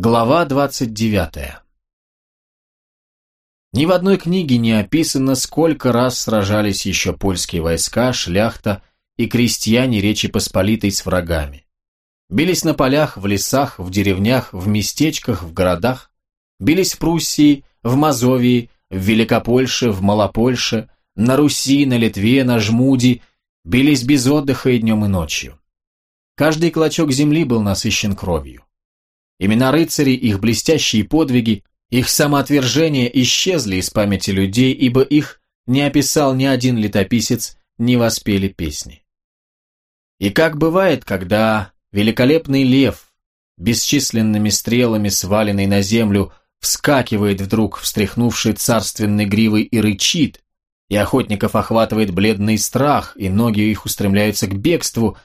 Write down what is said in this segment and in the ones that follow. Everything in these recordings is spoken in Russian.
Глава 29 Ни в одной книге не описано, сколько раз сражались еще польские войска, шляхта и крестьяне Речи Посполитой с врагами. Бились на полях, в лесах, в деревнях, в местечках, в городах. Бились в Пруссии, в Мазовии, в Великопольше, в Малопольше, на Руси, на Литве, на Жмуди. Бились без отдыха и днем, и ночью. Каждый клочок земли был насыщен кровью. Имена рыцарей, их блестящие подвиги, их самоотвержение исчезли из памяти людей, ибо их не описал ни один летописец, не воспели песни. И как бывает, когда великолепный лев, бесчисленными стрелами сваленный на землю, вскакивает вдруг, встряхнувший царственной гривой и рычит, и охотников охватывает бледный страх, и ноги их устремляются к бегству,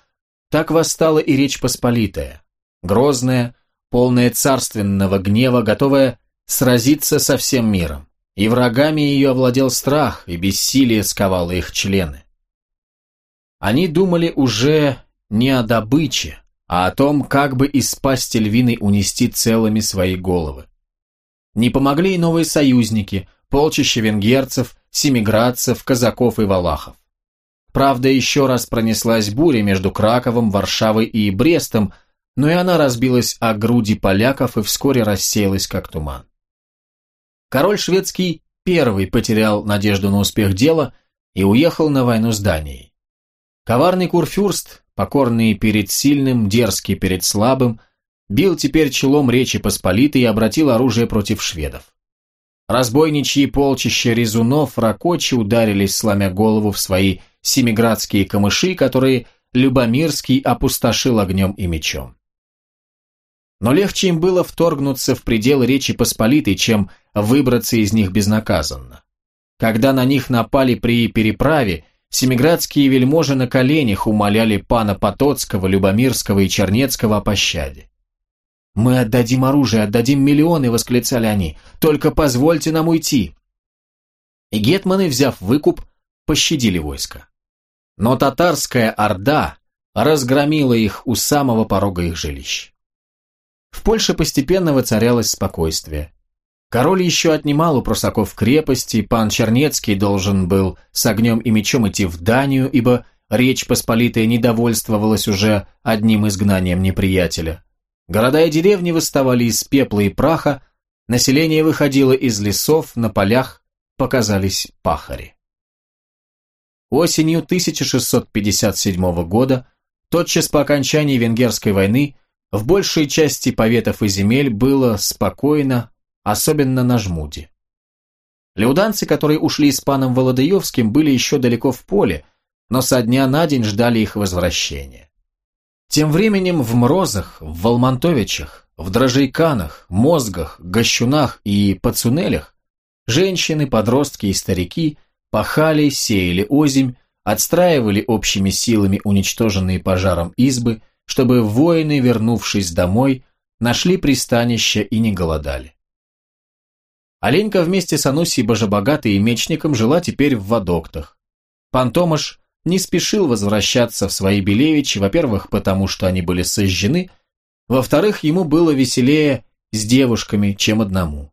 так восстала и Речь Посполитая, грозная, полная царственного гнева, готовая сразиться со всем миром. И врагами ее овладел страх, и бессилие сковало их члены. Они думали уже не о добыче, а о том, как бы из пасти львиной унести целыми свои головы. Не помогли и новые союзники, полчища венгерцев, семиградцев, казаков и валахов. Правда, еще раз пронеслась буря между Краковом, Варшавой и Брестом, но и она разбилась о груди поляков и вскоре рассеялась, как туман. Король шведский первый потерял надежду на успех дела и уехал на войну с Данией. Коварный курфюрст, покорный перед сильным, дерзкий перед слабым, бил теперь челом Речи Посполитой и обратил оружие против шведов. Разбойничьи полчища резунов ракочи ударились, сломя голову в свои семиградские камыши, которые Любомирский опустошил огнем и мечом. Но легче им было вторгнуться в пределы Речи Посполитой, чем выбраться из них безнаказанно. Когда на них напали при переправе, семиградские вельможи на коленях умоляли пана Потоцкого, Любомирского и Чернецкого о пощаде. «Мы отдадим оружие, отдадим миллионы», — восклицали они, — «только позвольте нам уйти». И гетманы, взяв выкуп, пощадили войско. Но татарская орда разгромила их у самого порога их жилищ. В Польше постепенно воцарялось спокойствие. Король еще отнимал у прусаков крепости, пан Чернецкий должен был с огнем и мечом идти в Данию, ибо Речь Посполитая недовольствовалась уже одним изгнанием неприятеля. Города и деревни восставали из пепла и праха, население выходило из лесов, на полях показались пахари. Осенью 1657 года, тотчас по окончании Венгерской войны, в большей части поветов и земель было спокойно, особенно на Жмуде. Леуданцы, которые ушли с паном Володаевским, были еще далеко в поле, но со дня на день ждали их возвращения. Тем временем в Мрозах, в Волмонтовичах, в Дрожейканах, Мозгах, Гощунах и Пацунелях женщины, подростки и старики пахали, сеяли озимь, отстраивали общими силами уничтоженные пожаром избы, чтобы воины, вернувшись домой, нашли пристанище и не голодали. Оленька вместе с Анусей Божебогатой и Мечником жила теперь в Водоктах. Пан Томаш не спешил возвращаться в свои Белевичи, во-первых, потому что они были сожжены, во-вторых, ему было веселее с девушками, чем одному.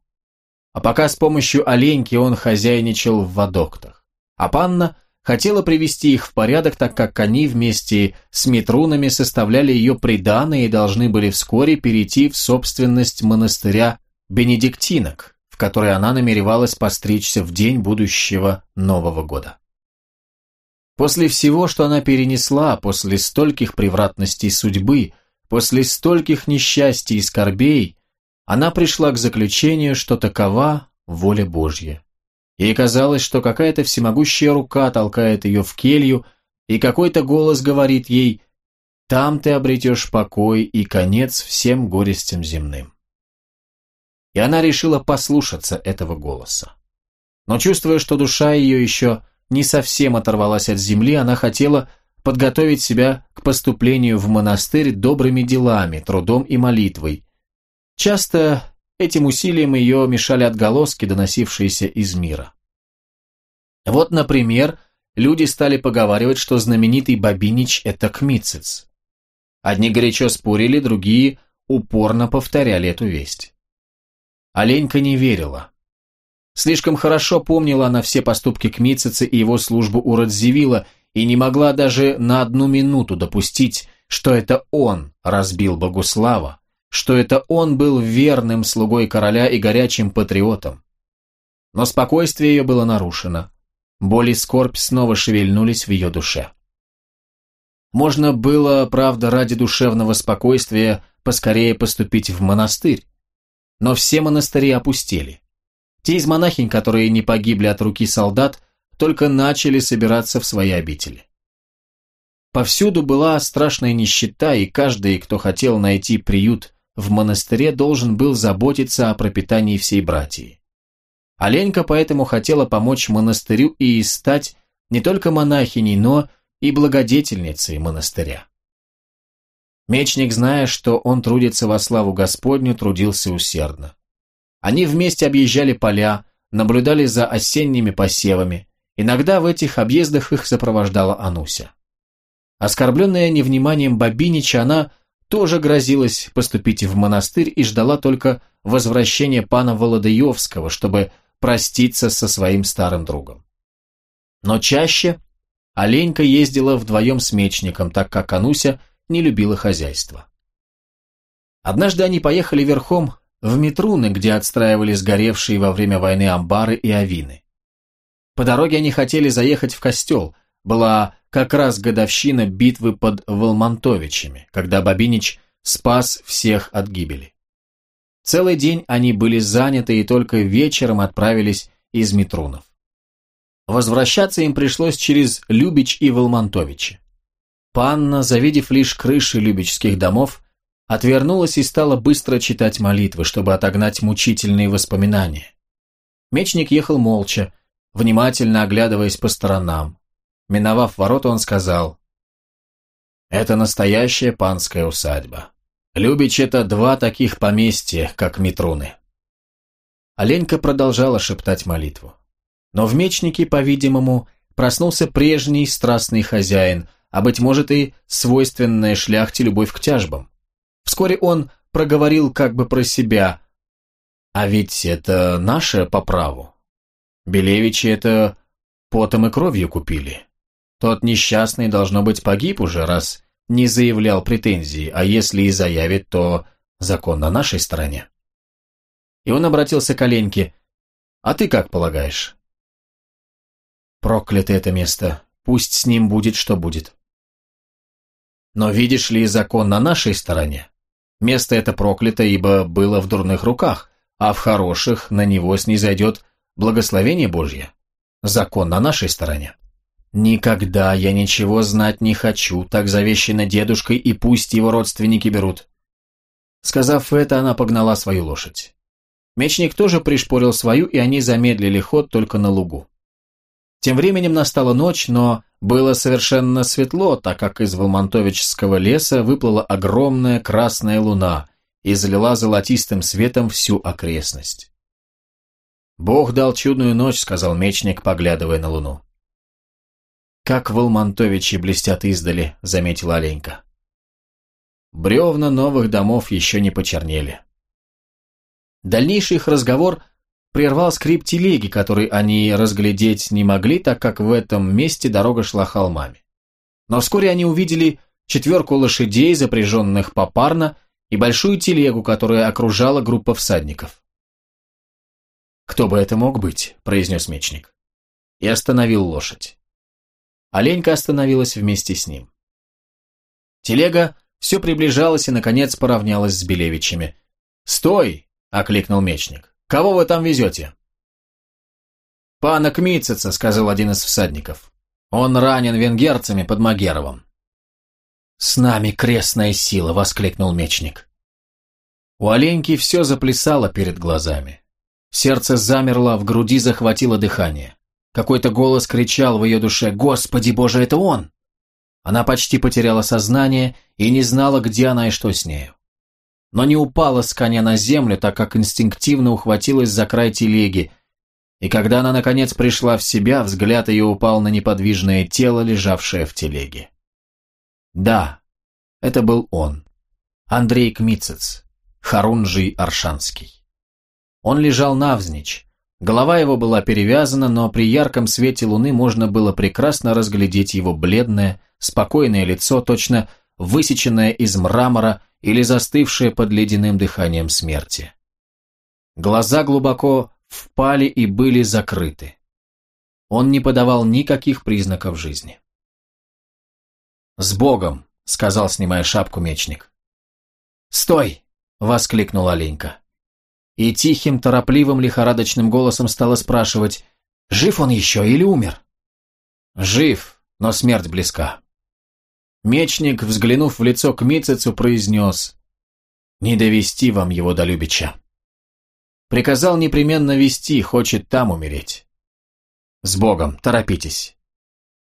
А пока с помощью Оленьки он хозяйничал в Водоктах. А панна – хотела привести их в порядок, так как они вместе с Митрунами составляли ее приданое и должны были вскоре перейти в собственность монастыря Бенедиктинок, в который она намеревалась постричься в день будущего Нового года. После всего, что она перенесла, после стольких превратностей судьбы, после стольких несчастий и скорбей, она пришла к заключению, что такова воля Божья. Ей казалось, что какая-то всемогущая рука толкает ее в келью, и какой-то голос говорит ей «Там ты обретешь покой и конец всем горестям земным». И она решила послушаться этого голоса. Но чувствуя, что душа ее еще не совсем оторвалась от земли, она хотела подготовить себя к поступлению в монастырь добрыми делами, трудом и молитвой. Часто Этим усилием ее мешали отголоски, доносившиеся из мира. Вот, например, люди стали поговаривать, что знаменитый Бабинич – это Кмицец. Одни горячо спорили, другие упорно повторяли эту весть. Оленька не верила. Слишком хорошо помнила она все поступки Кмитцица и его службу у Радзивилла и не могла даже на одну минуту допустить, что это он разбил Богуслава, что это он был верным слугой короля и горячим патриотом. Но спокойствие ее было нарушено. Боль и скорбь снова шевельнулись в ее душе. Можно было, правда, ради душевного спокойствия поскорее поступить в монастырь. Но все монастыри опустели. Те из монахинь, которые не погибли от руки солдат, только начали собираться в свои обители. Повсюду была страшная нищета, и каждый, кто хотел найти приют в монастыре, должен был заботиться о пропитании всей братьи. Оленька поэтому хотела помочь монастырю и стать не только монахиней, но и благодетельницей монастыря. Мечник, зная, что он трудится во славу Господню, трудился усердно. Они вместе объезжали поля, наблюдали за осенними посевами. Иногда в этих объездах их сопровождала Ануся. Оскорбленная невниманием Бабинича, она тоже грозилась поступить в монастырь и ждала только возвращения пана Володаевского, чтобы проститься со своим старым другом. Но чаще Оленька ездила вдвоем с мечником, так как Ануся не любила хозяйство. Однажды они поехали верхом в Митруны, где отстраивали сгоревшие во время войны амбары и авины. По дороге они хотели заехать в костел, была как раз годовщина битвы под Волмонтовичами, когда Бабинич спас всех от гибели. Целый день они были заняты и только вечером отправились из Митрунов. Возвращаться им пришлось через Любич и Волмонтовичи. Панна, завидев лишь крыши любичских домов, отвернулась и стала быстро читать молитвы, чтобы отогнать мучительные воспоминания. Мечник ехал молча, внимательно оглядываясь по сторонам. Миновав ворота, он сказал, «Это настоящая панская усадьба. Любич — это два таких поместья, как Митруны». Оленька продолжала шептать молитву. Но в мечнике, по-видимому, проснулся прежний страстный хозяин, а, быть может, и свойственная шляхте любовь к тяжбам. Вскоре он проговорил как бы про себя, «А ведь это наше по праву. Белевичи это потом и кровью купили». Тот несчастный, должно быть, погиб уже, раз не заявлял претензий, а если и заявит, то закон на нашей стороне. И он обратился к Оленьке. «А ты как полагаешь?» «Проклято это место. Пусть с ним будет, что будет». «Но видишь ли, закон на нашей стороне? Место это проклято, ибо было в дурных руках, а в хороших на него снизойдет благословение Божье. Закон на нашей стороне». «Никогда я ничего знать не хочу, так завещено дедушкой, и пусть его родственники берут». Сказав это, она погнала свою лошадь. Мечник тоже пришпорил свою, и они замедлили ход только на лугу. Тем временем настала ночь, но было совершенно светло, так как из Волмонтовичского леса выплыла огромная красная луна и залила золотистым светом всю окрестность. «Бог дал чудную ночь», — сказал мечник, поглядывая на луну. «Как волмонтовичи блестят издали», — заметила Оленька. Бревна новых домов еще не почернели. Дальнейший их разговор прервал скрип телеги, который они разглядеть не могли, так как в этом месте дорога шла холмами. Но вскоре они увидели четверку лошадей, запряженных попарно, и большую телегу, которая окружала группа всадников. «Кто бы это мог быть?» – произнес мечник. И остановил лошадь. Оленька остановилась вместе с ним. Телега все приближалась и, наконец, поравнялась с Белевичами. «Стой!» — окликнул мечник. «Кого вы там везете?» «Пана Кмитцица», — сказал один из всадников. «Он ранен венгерцами под Магеровым». «С нами крестная сила!» — воскликнул мечник. У Оленьки все заплясало перед глазами. Сердце замерло, в груди захватило дыхание. Какой-то голос кричал в ее душе «Господи Боже, это он!» Она почти потеряла сознание и не знала, где она и что с нею. Но не упала с коня на землю, так как инстинктивно ухватилась за край телеги, и когда она наконец пришла в себя, взгляд ее упал на неподвижное тело, лежавшее в телеге. Да, это был он. Андрей Кмицец, Харунжий Аршанский. Он лежал навзничь. Голова его была перевязана, но при ярком свете луны можно было прекрасно разглядеть его бледное, спокойное лицо, точно высеченное из мрамора или застывшее под ледяным дыханием смерти. Глаза глубоко впали и были закрыты. Он не подавал никаких признаков жизни. «С Богом!» — сказал, снимая шапку мечник. «Стой!» — воскликнула Оленька. И тихим, торопливым, лихорадочным голосом стала спрашивать, жив он еще или умер? «Жив, но смерть близка». Мечник, взглянув в лицо к Мицецу, произнес «Не довести вам его до Любича». Приказал непременно вести, хочет там умереть. С Богом, торопитесь.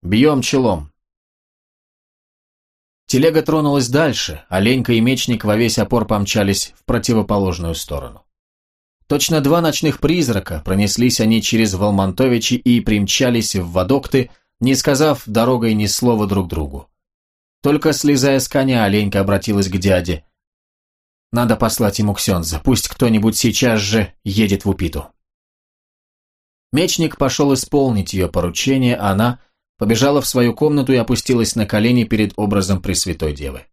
Бьем челом. Телега тронулась дальше, а Ленька и Мечник во весь опор помчались в противоположную сторону. Точно два ночных призрака, пронеслись они через Волмонтовичи и примчались в Водокты, не сказав дорогой ни слова друг другу. Только слезая с коня, Оленька обратилась к дяде. «Надо послать ему Ксенза, пусть кто-нибудь сейчас же едет в Упиту». Мечник пошел исполнить ее поручение, а она побежала в свою комнату и опустилась на колени перед образом Пресвятой Девы.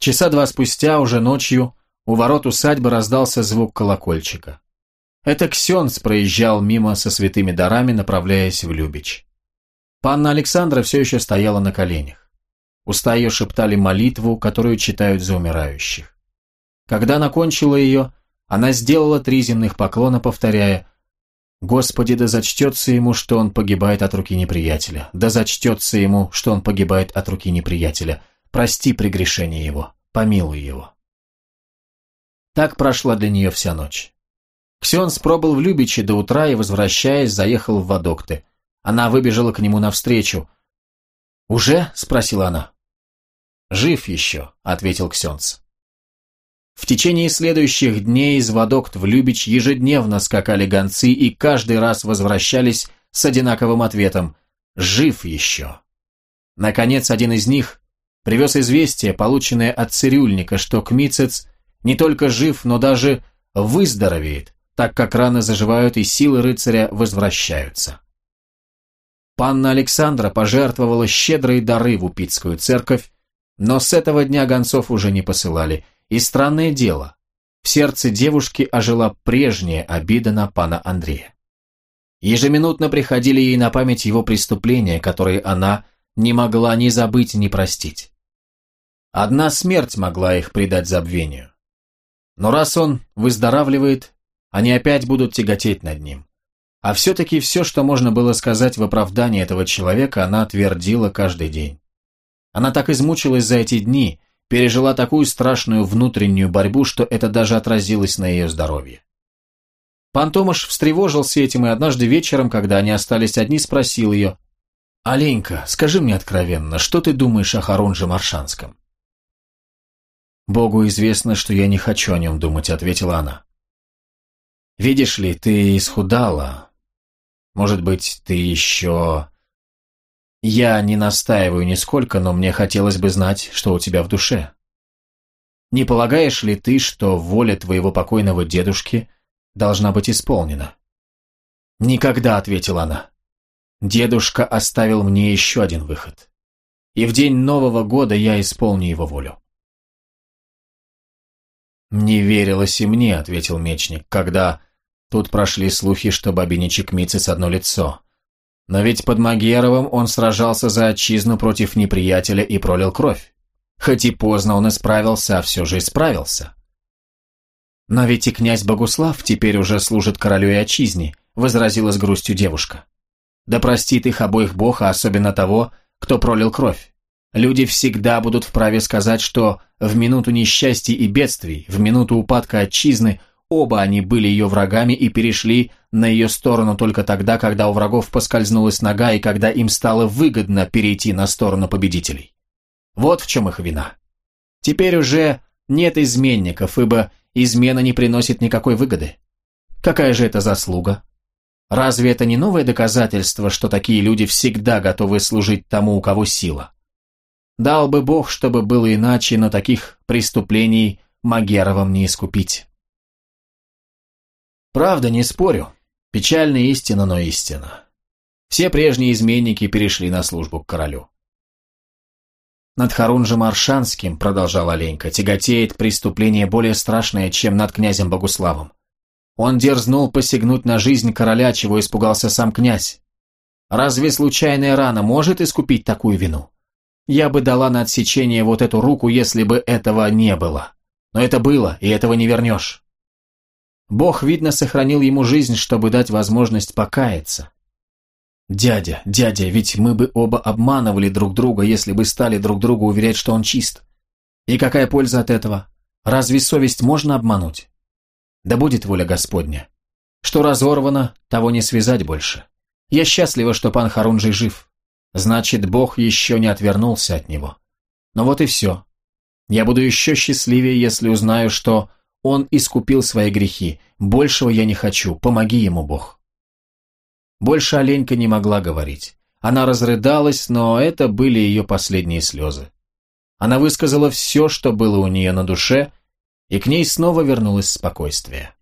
Часа два спустя, уже ночью, у ворот усадьбы раздался звук колокольчика. Это Ксенц проезжал мимо со святыми дарами, направляясь в Любич. Панна Александра все еще стояла на коленях. Уста ее шептали молитву, которую читают за умирающих. Когда она кончила ее, она сделала три земных поклона, повторяя Господи, да зачтется ему, что он погибает от руки неприятеля. Да зачтется ему, что он погибает от руки неприятеля. Прости прегрешение его, помилуй его. Так прошла для нее вся ночь. Ксенс пробыл в Любиче до утра и, возвращаясь, заехал в Водокты. Она выбежала к нему навстречу. «Уже?» – спросила она. «Жив еще», – ответил Ксенс. В течение следующих дней из Водокт в Любич ежедневно скакали гонцы и каждый раз возвращались с одинаковым ответом «Жив еще». Наконец, один из них привез известие, полученное от цирюльника, что Кмицец не только жив, но даже выздоровеет, так как раны заживают и силы рыцаря возвращаются. Панна Александра пожертвовала щедрые дары в Упитскую церковь, но с этого дня гонцов уже не посылали, и странное дело, в сердце девушки ожила прежняя обида на пана Андрея. Ежеминутно приходили ей на память его преступления, которые она не могла ни забыть, ни простить. Одна смерть могла их предать забвению. Но раз он выздоравливает, они опять будут тяготеть над ним. А все-таки все, что можно было сказать в оправдании этого человека, она твердила каждый день. Она так измучилась за эти дни, пережила такую страшную внутреннюю борьбу, что это даже отразилось на ее здоровье. Пан Томаш встревожился этим и однажды вечером, когда они остались одни, спросил ее, «Оленька, скажи мне откровенно, что ты думаешь о Харунже Маршанском?» «Богу известно, что я не хочу о нем думать», — ответила она. «Видишь ли, ты исхудала. Может быть, ты еще...» Я не настаиваю нисколько, но мне хотелось бы знать, что у тебя в душе. Не полагаешь ли ты, что воля твоего покойного дедушки должна быть исполнена? Никогда, ответила она. Дедушка оставил мне еще один выход. И в день Нового года я исполню его волю. «Не верилось и мне», — ответил мечник, когда тут прошли слухи, что бабиничек Мицец одно лицо. Но ведь под Магеровым он сражался за отчизну против неприятеля и пролил кровь. Хоть и поздно он исправился, а все же исправился. Но ведь и князь Богуслав теперь уже служит королю и отчизне, возразила с грустью девушка. Да простит их обоих бог, а особенно того, кто пролил кровь. Люди всегда будут вправе сказать, что в минуту несчастья и бедствий, в минуту упадка отчизны – Оба они были ее врагами и перешли на ее сторону только тогда, когда у врагов поскользнулась нога и когда им стало выгодно перейти на сторону победителей. Вот в чем их вина. Теперь уже нет изменников, ибо измена не приносит никакой выгоды. Какая же это заслуга? Разве это не новое доказательство, что такие люди всегда готовы служить тому, у кого сила? Дал бы Бог, чтобы было иначе, но таких преступлений Магеровым не искупить. Правда, не спорю. Печальная истина, но истина. Все прежние изменники перешли на службу к королю. Над Харунжем Аршанским, продолжал Оленька, тяготеет преступление более страшное, чем над князем Богуславом. Он дерзнул посягнуть на жизнь короля, чего испугался сам князь. Разве случайная рана может искупить такую вину? Я бы дала на отсечение вот эту руку, если бы этого не было. Но это было, и этого не вернешь. Бог, видно, сохранил ему жизнь, чтобы дать возможность покаяться. «Дядя, дядя, ведь мы бы оба обманывали друг друга, если бы стали друг другу уверять, что он чист. И какая польза от этого? Разве совесть можно обмануть? Да будет воля Господня. Что разорвано, того не связать больше. Я счастлива, что пан Харунжий жив. Значит, Бог еще не отвернулся от него. Но вот и все. Я буду еще счастливее, если узнаю, что он искупил свои грехи. Большего я не хочу. Помоги ему, Бог. Больше Оленька не могла говорить. Она разрыдалась, но это были ее последние слезы. Она высказала все, что было у нее на душе, и к ней снова вернулось спокойствие.